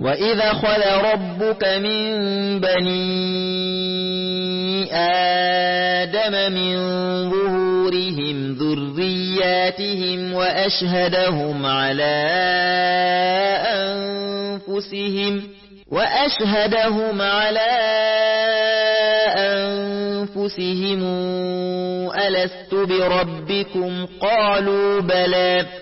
وَإِذَا خَلَ رَبُّكَ مِنْ بَنِي آدَمَ مِنْ ظُهُورِهِمْ ذُرِّيَّاتِهِمْ وَأَشْهَدَهُمْ عَلَى أَنْفُسِهِمْ وَأَشْهَدَهُمْ عَلَى أَنْفُسِهِمْ أَلَسْتُ بِرَبِّكُمْ قَالُوا بَلَى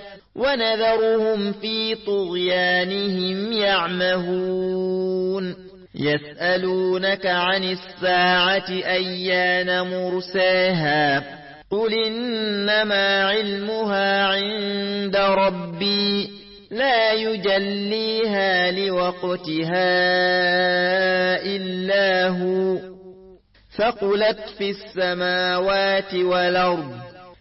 ونذرهم في طغيانهم يعمهون. يسألونك عن الساعة أيان مرساها؟ قل إنما علمها عند ربي لا يجليها لوقتها إلا هو. فقلت في السماوات والأرض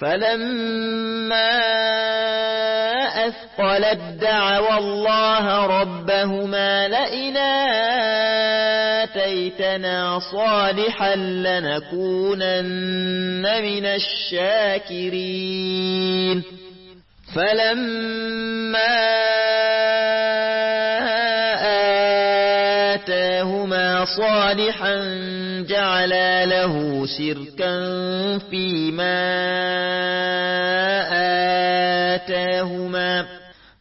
فلما أثقلت دعوى الله ربهما لئن آتيتنا صالحا لنكونن من الشاكرين فلما آتاهما صالحا جعلا له شركا فيما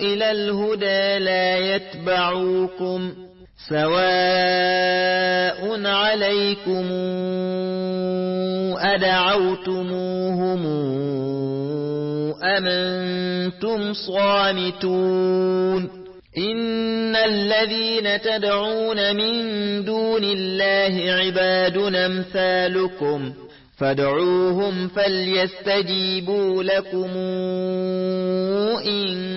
إلى الهدى لا يتبعوكم سواء عليكم أدعوتموهم أم أنتم صامتون إن الذين تدعون من دون الله عباد أمثالكم فادعوهم فليستجيبوا لكم إن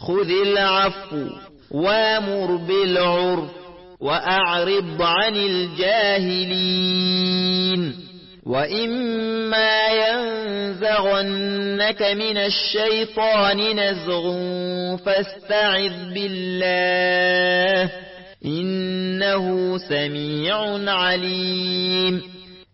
خذ العفو وامر بالعرف وأعرض عن الجاهلين. وإما ينزغنك من الشيطان نزغ فاستعذ بالله إنه سميع عليم.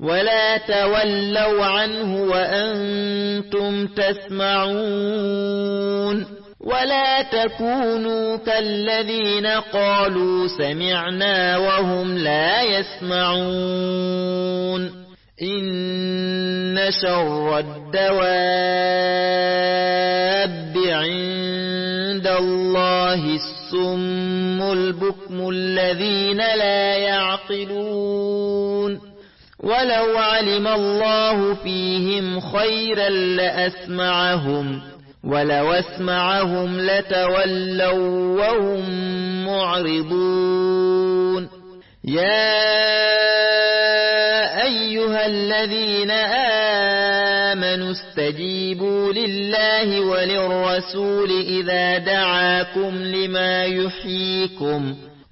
ولا تولوا عنه وأنتم تسمعون ولا تكونوا كالذين قالوا سمعنا وهم لا يسمعون إن شر الدواب عند الله السم البكم الذين لا يعقلون ولو علم الله فيهم خيرا لأسمعهم ولو أسمعهم لتولوا وهم معرضون. يا أيها الذين آمنوا استجيبوا لله وللرسول إذا دعاكم لما يحييكم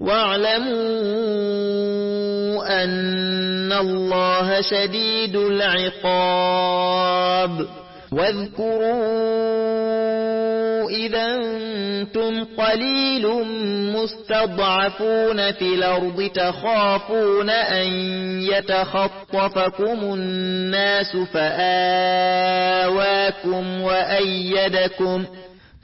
واعلموا أن الله شديد العقاب. واذكروا إذا أنتم قليل مستضعفون في الأرض تخافون أن يتخطفكم الناس فآواكم وأيدكم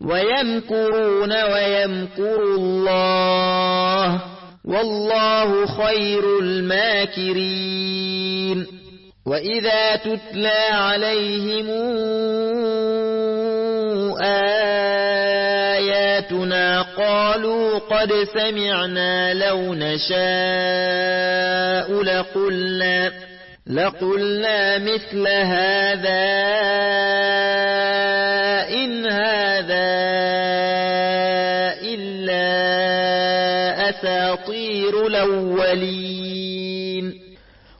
ويمكرون ويمكر الله والله خير الماكرين وإذا تتلى عليهم آياتنا قالوا قد سمعنا لو نشاء لقلنا لقلنا مثل هذا إن هذا أساطير الأولين